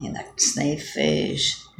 and like snake